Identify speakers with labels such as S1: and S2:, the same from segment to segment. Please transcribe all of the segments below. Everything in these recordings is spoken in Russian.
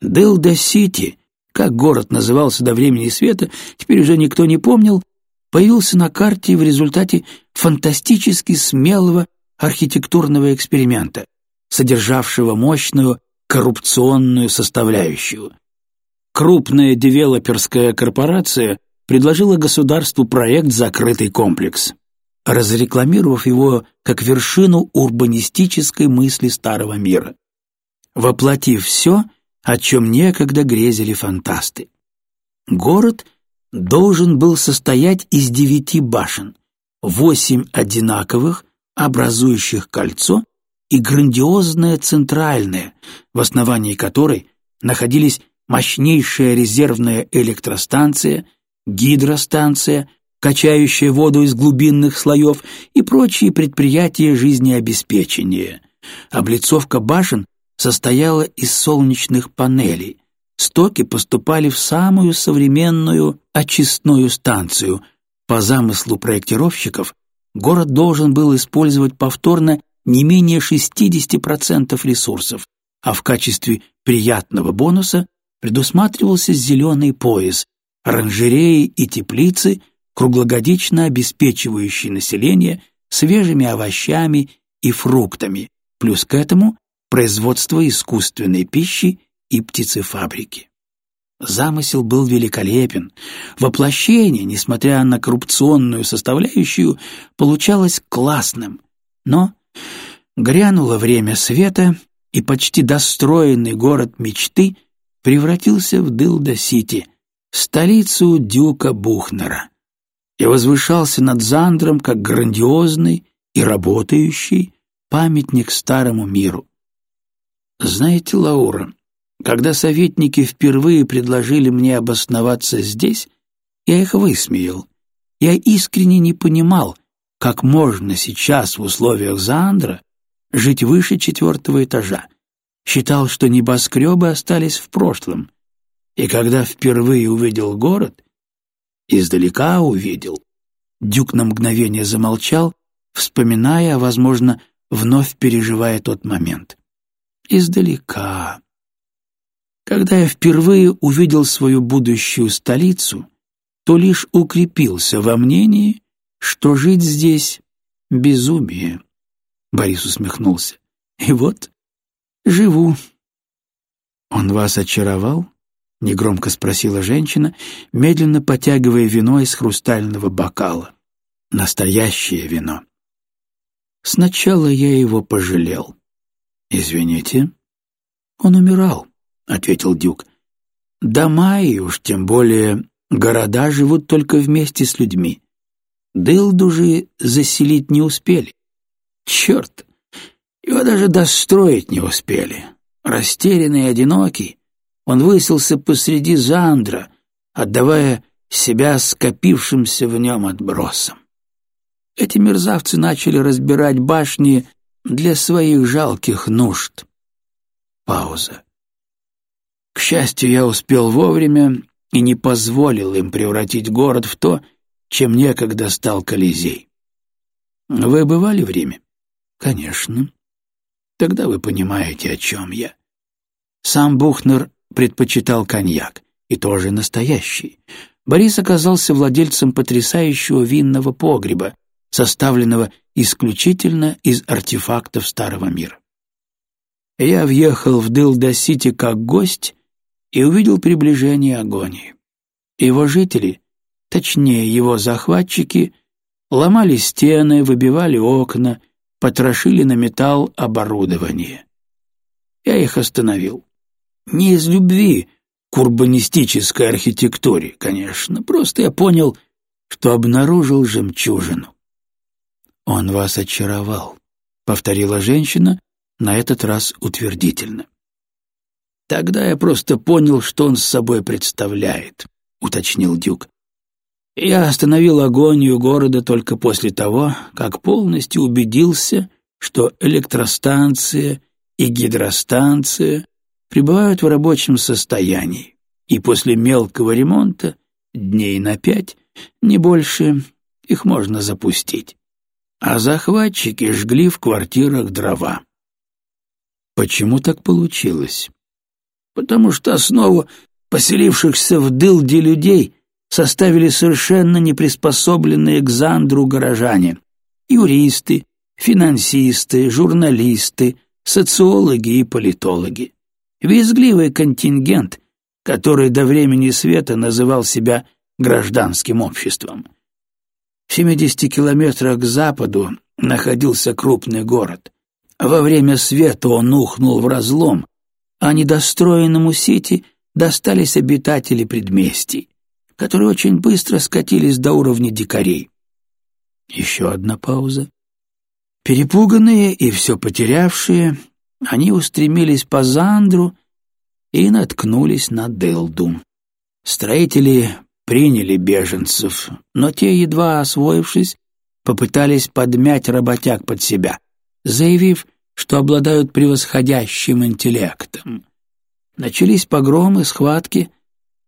S1: Дилда-Сити, как город назывался до времени света, теперь уже никто не помнил, появился на карте в результате фантастически смелого архитектурного эксперимента, содержавшего мощную коррупционную составляющую. Крупная девелоперская корпорация предложила государству проект «Закрытый комплекс», разрекламировав его как вершину урбанистической мысли старого мира, воплотив все, о чем некогда грезили фантасты. Город должен был состоять из девяти башен, восемь одинаковых, образующих кольцо, и грандиозная центральная, в основании которой находились мощнейшая резервная электростанция, гидростанция, качающая воду из глубинных слоев и прочие предприятия жизнеобеспечения. Облицовка башен состояла из солнечных панелей. Стоки поступали в самую современную очистную станцию. По замыслу проектировщиков, город должен был использовать повторно не менее 60% ресурсов, а в качестве приятного бонуса предусматривался зеленый пояс, оранжереи и теплицы, круглогодично обеспечивающие население свежими овощами и фруктами, плюс к этому производство искусственной пищи и птицефабрики. Замысел был великолепен. Воплощение, несмотря на коррупционную составляющую, получалось классным. Но грянуло время света, и почти достроенный город мечты — превратился в Дылда-Сити, столицу Дюка Бухнера, и возвышался над Зандром как грандиозный и работающий памятник старому миру. Знаете, Лаура, когда советники впервые предложили мне обосноваться здесь, я их высмеял. Я искренне не понимал, как можно сейчас в условиях Зандра жить выше четвертого этажа считал, что небоскребы остались в прошлом, и когда впервые увидел город, издалека увидел. Дюк на мгновение замолчал, вспоминая, возможно, вновь переживая тот момент. Издалека. Когда я впервые увидел свою будущую столицу, то лишь укрепился во мнении, что жить здесь — безумие. Борис усмехнулся. И вот «Живу». «Он вас очаровал?» — негромко спросила женщина, медленно потягивая вино из хрустального бокала. «Настоящее вино». «Сначала я его пожалел». «Извините». «Он умирал», — ответил Дюк. «Дома и уж тем более города живут только вместе с людьми. Дылду же заселить не успели. Черт, его даже достроить не успели. Растерянный и одинокий, он высился посреди Зандра, отдавая себя скопившимся в нем отбросам. Эти мерзавцы начали разбирать башни для своих жалких нужд. Пауза. К счастью, я успел вовремя и не позволил им превратить город в то, чем некогда стал Колизей. Вы бывали в Риме? Конечно. Тогда вы понимаете, о чем я. Сам Бухнер предпочитал коньяк, и тоже настоящий. Борис оказался владельцем потрясающего винного погреба, составленного исключительно из артефактов Старого мира. Я въехал в Дылда-Сити как гость и увидел приближение агонии. Его жители, точнее его захватчики, ломали стены, выбивали окна, потрошили на металл оборудование. Я их остановил. Не из любви к урбанистической архитектуре, конечно, просто я понял, что обнаружил жемчужину. «Он вас очаровал», — повторила женщина, на этот раз утвердительно. «Тогда я просто понял, что он с собой представляет», — уточнил Дюк. Я остановил агонию города только после того, как полностью убедился, что электростанция и гидростанция пребывают в рабочем состоянии, и после мелкого ремонта, дней на пять, не больше, их можно запустить. А захватчики жгли в квартирах дрова. Почему так получилось? потому что основу поселившихся в Дылде людей составили совершенно неприспособленные к Зандру горожане, юристы, финансисты, журналисты, социологи и политологи. Визгливый контингент, который до времени света называл себя гражданским обществом. В 70 километрах к западу находился крупный город. Во время света он ухнул в разлом, а недостроенному Сити достались обитатели предместий, которые очень быстро скатились до уровня дикарей. Еще одна пауза. Перепуганные и все потерявшие, они устремились по Зандру и наткнулись на Делду. Строители приняли беженцев, но те, едва освоившись, попытались подмять работяг под себя, заявив, что обладают превосходящим интеллектом. Начались погромы, схватки.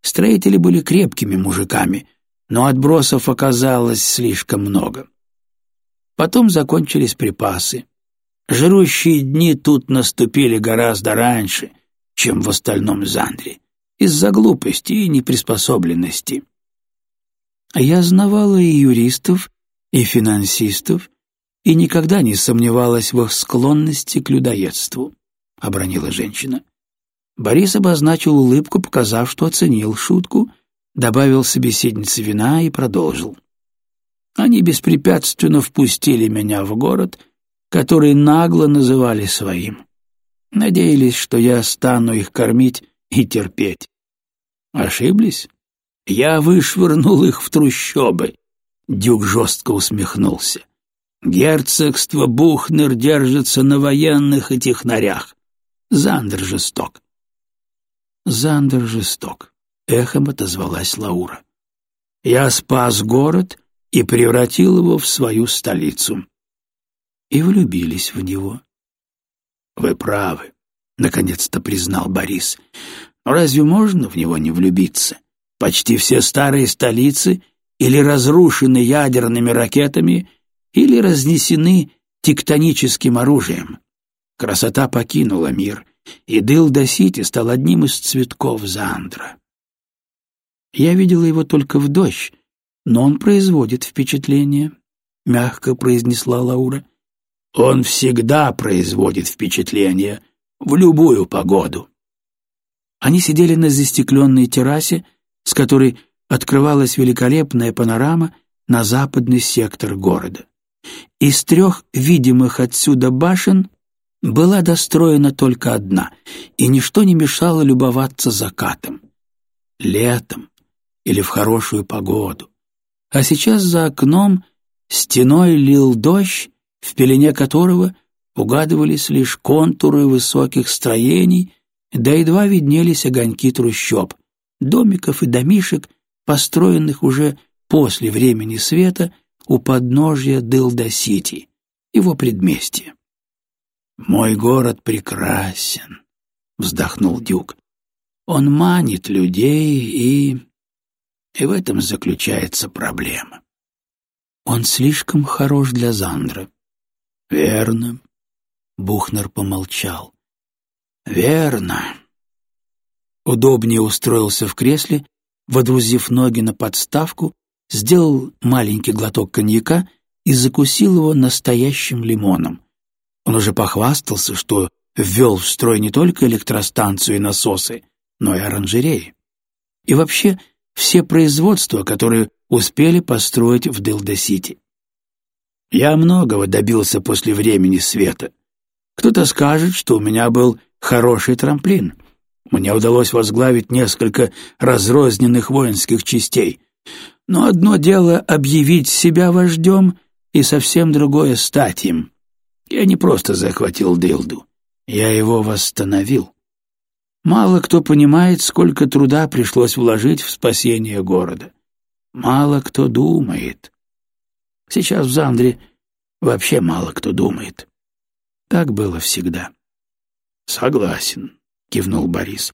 S1: Строители были крепкими мужиками, но отбросов оказалось слишком много. Потом закончились припасы. Жирущие дни тут наступили гораздо раньше, чем в остальном Зандре, из-за глупости и неприспособленности. Я знавала и юристов, и финансистов, и никогда не сомневалась в их склонности к людоедству, — обронила женщина. Борис обозначил улыбку, показав, что оценил шутку, добавил собеседнице вина и продолжил. Они беспрепятственно впустили меня в город, который нагло называли своим. Надеялись, что я стану их кормить и терпеть. Ошиблись? Я вышвырнул их в трущобы. Дюк жестко усмехнулся. Герцогство Бухнер держится на военных и технарях. Зандер жесток. Зандер жесток. Эхом отозвалась Лаура. Я спас город и превратил его в свою столицу. И влюбились в него. Вы правы, наконец-то признал Борис. Но разве можно в него не влюбиться? Почти все старые столицы или разрушены ядерными ракетами, или разнесены тектоническим оружием. Красота покинула мир, и Дылда-Сити стал одним из цветков Зандра. Я видела его только в дождь, но он производит впечатление, — мягко произнесла Лаура. Он всегда производит впечатление, в любую погоду. Они сидели на застекленной террасе, с которой открывалась великолепная панорама на западный сектор города. Из трех видимых отсюда башен была достроена только одна, и ничто не мешало любоваться закатом. Летом или в хорошую погоду. А сейчас за окном стеной лил дождь, в пелене которого угадывались лишь контуры высоких строений, да едва виднелись огоньки трущоб, домиков и домишек, построенных уже после времени света у подножья Дылда-Сити, его предместья. «Мой город прекрасен», — вздохнул Дюк. «Он манит людей, и... и в этом заключается проблема. Он слишком хорош для Зандра». «Верно», — Бухнер помолчал. «Верно». Удобнее устроился в кресле, водрузив ноги на подставку, сделал маленький глоток коньяка и закусил его настоящим лимоном. Он уже похвастался, что ввел в строй не только электростанцию и насосы, но и оранжереи. И вообще все производства, которые успели построить в Дилда-Сити. Я многого добился после времени света. Кто-то скажет, что у меня был хороший трамплин. Мне удалось возглавить несколько разрозненных воинских частей. Но одно дело объявить себя вождем, и совсем другое — стать им. Я не просто захватил Дилду, я его восстановил. Мало кто понимает, сколько труда пришлось вложить в спасение города. Мало кто думает. Сейчас в Зандре вообще мало кто думает. Так было всегда. Согласен, кивнул Борис.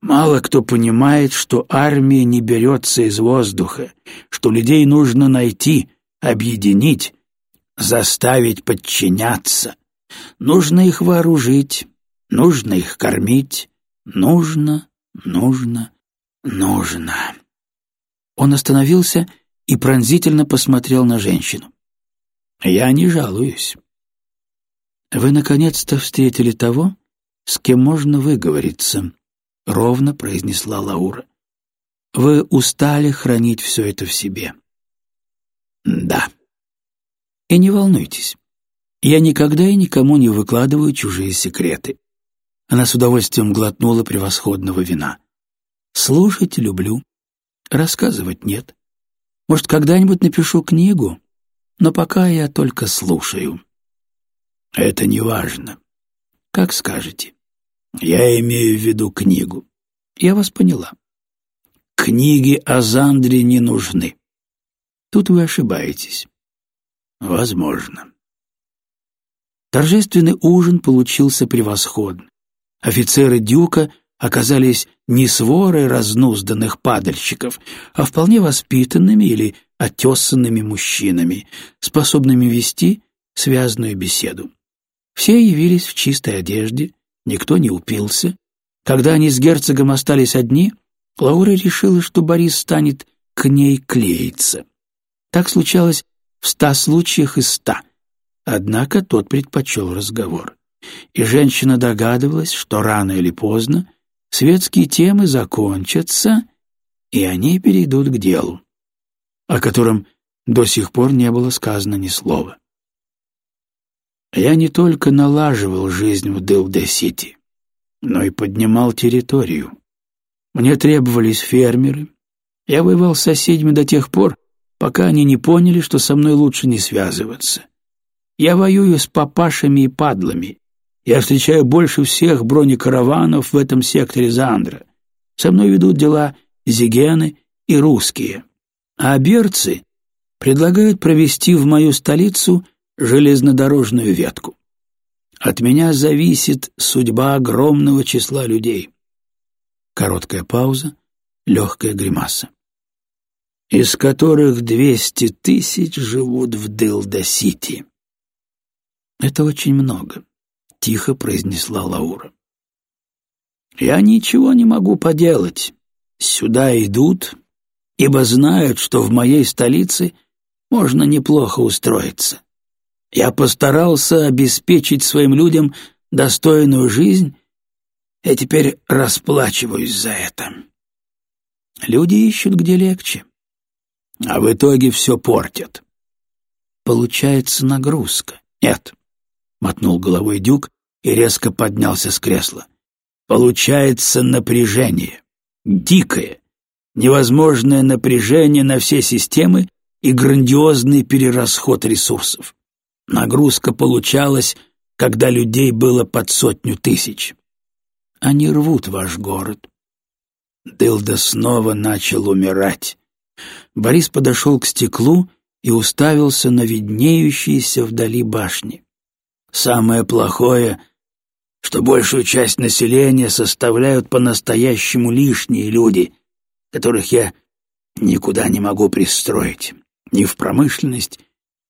S1: Мало кто понимает, что армия не берется из воздуха, что людей нужно найти, объединить, заставить подчиняться. Нужно их вооружить, нужно их кормить, Нужно, нужно, нужно. Он остановился и пронзительно посмотрел на женщину. «Я не жалуюсь. Вы наконец-то встретили того, с кем можно выговориться», — ровно произнесла Лаура. «Вы устали хранить все это в себе». «Да». «И не волнуйтесь. Я никогда и никому не выкладываю чужие секреты». Она с удовольствием глотнула превосходного вина. «Слушать люблю, рассказывать нет. Может, когда-нибудь напишу книгу, но пока я только слушаю». «Это не важно. Как скажете. Я имею в виду книгу». «Я вас поняла. Книги о Зандре не нужны. Тут вы ошибаетесь». «Возможно». Торжественный ужин получился превосходный. Офицеры Дюка оказались не сворой разнузданных падальщиков, а вполне воспитанными или отесанными мужчинами, способными вести связную беседу. Все явились в чистой одежде, никто не упился. Когда они с герцогом остались одни, Лаура решила, что Борис станет к ней клеиться. Так случалось в ста случаях из ста, однако тот предпочел разговор. И женщина догадывалась, что рано или поздно светские темы закончатся, и они перейдут к делу, о котором до сих пор не было сказано ни слова. Я не только налаживал жизнь в Дилде-Сити, но и поднимал территорию. Мне требовались фермеры. Я воевал с соседями до тех пор, пока они не поняли, что со мной лучше не связываться. Я воюю с папашами и падлами. Я встречаю больше всех бронекараванов в этом секторе Зандра. Со мной ведут дела зигены и русские. А берцы предлагают провести в мою столицу железнодорожную ветку. От меня зависит судьба огромного числа людей. Короткая пауза, легкая гримаса. Из которых двести тысяч живут в Дилда-Сити. Это очень много, тихо произнесла Лаура. Я ничего не могу поделать. Сюда идут, ибо знают, что в моей столице можно неплохо устроиться. Я постарался обеспечить своим людям достойную жизнь, и теперь расплачиваюсь за это. Люди ищут где легче, а в итоге все портят. Получается нагрузка. Нет, — мотнул головой Дюк и резко поднялся с кресла. Получается напряжение. Дикое, невозможное напряжение на все системы и грандиозный перерасход ресурсов. Нагрузка получалась, когда людей было под сотню тысяч. Они рвут ваш город. Дылда снова начал умирать. Борис подошел к стеклу и уставился на виднеющиеся вдали башни. Самое плохое, что большую часть населения составляют по-настоящему лишние люди, которых я никуда не могу пристроить, ни в промышленность,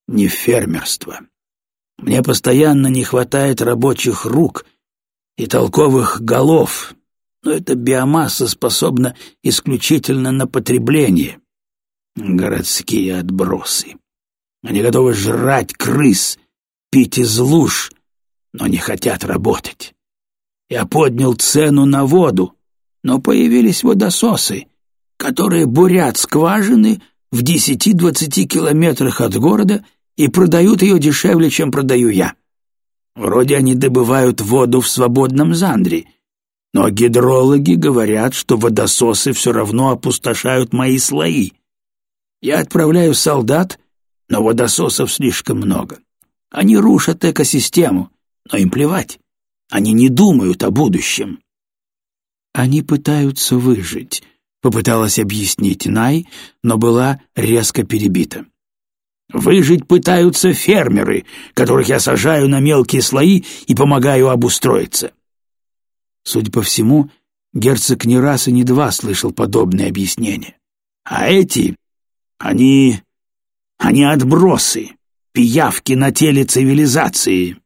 S1: в фермерство. Мне постоянно не хватает рабочих рук и толковых голов, но эта биомасса способна исключительно на потребление. Городские отбросы. Они готовы жрать крыс, пить из луж, но не хотят работать. Я поднял цену на воду, но появились водососы, которые бурят скважины в десяти-двадцати километрах от города и продают ее дешевле, чем продаю я. Вроде они добывают воду в свободном Зандре, но гидрологи говорят, что водососы все равно опустошают мои слои. Я отправляю солдат, но водососов слишком много. Они рушат экосистему, но им плевать. Они не думают о будущем. Они пытаются выжить, попыталась объяснить Най, но была резко перебита. Выжить пытаются фермеры, которых я сажаю на мелкие слои и помогаю обустроиться. Судя по всему, герцог не раз и не два слышал подобные объяснения. А эти, они... они отбросы, пиявки на теле цивилизации.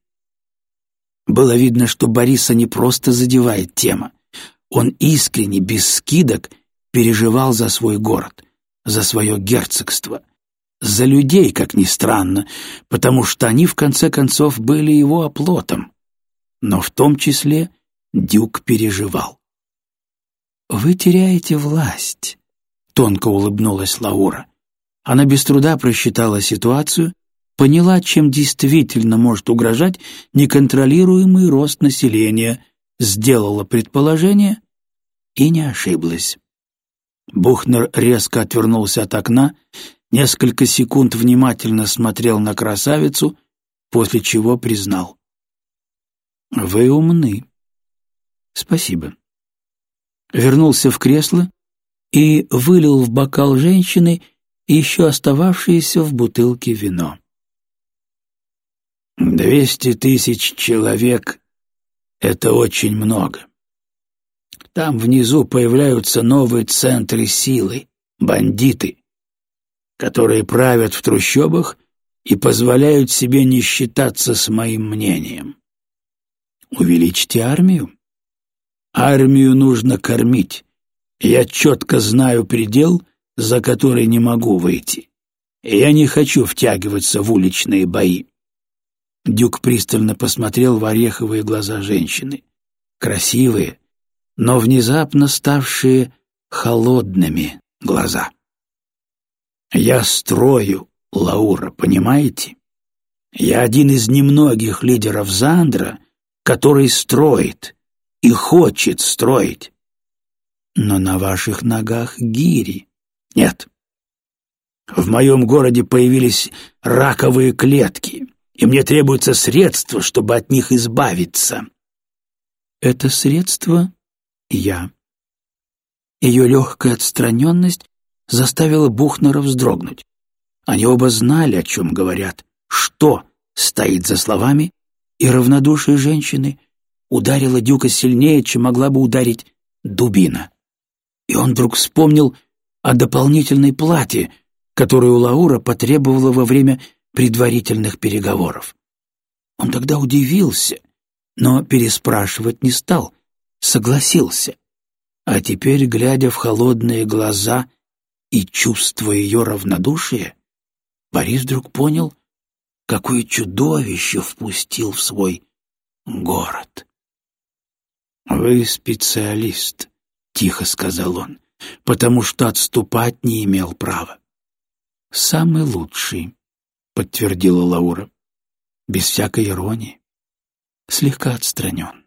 S1: Было видно, что Бориса не просто задевает тема. Он искренне, без скидок, переживал за свой город, за свое герцогство, за людей, как ни странно, потому что они, в конце концов, были его оплотом. Но в том числе Дюк переживал. «Вы теряете власть», — тонко улыбнулась Лаура. Она без труда просчитала ситуацию, поняла, чем действительно может угрожать неконтролируемый рост населения, сделала предположение и не ошиблась. Бухнер резко отвернулся от окна, несколько секунд внимательно смотрел на красавицу, после чего признал. «Вы умны. Спасибо». Вернулся в кресло и вылил в бокал женщины еще остававшееся в бутылке вино. «Двести тысяч человек — это очень много. Там внизу появляются новые центры силы, бандиты, которые правят в трущобах и позволяют себе не считаться с моим мнением. Увеличьте армию. Армию нужно кормить. Я четко знаю предел, за который не могу выйти. Я не хочу втягиваться в уличные бои. Дюк пристально посмотрел в ореховые глаза женщины. Красивые, но внезапно ставшие холодными глаза. «Я строю, Лаура, понимаете? Я один из немногих лидеров Зандра, который строит и хочет строить. Но на ваших ногах гири. Нет. В моем городе появились раковые клетки, и мне требуется средство, чтобы от них избавиться. Это средство я. Ее легкая отстраненность заставила Бухнера вздрогнуть. Они оба знали, о чем говорят, что стоит за словами, и равнодушие женщины ударило Дюка сильнее, чем могла бы ударить дубина. И он вдруг вспомнил о дополнительной плате, которую Лаура потребовала во время предварительных переговоров. Он тогда удивился, но переспрашивать не стал, согласился. А теперь, глядя в холодные глаза и чувствуя ее равнодушие, Борис вдруг понял, какое чудовище впустил в свой город. «Вы специалист», — тихо сказал он, потому что отступать не имел права. «Самый лучший», — подтвердила Лаура, без всякой иронии, слегка отстранен.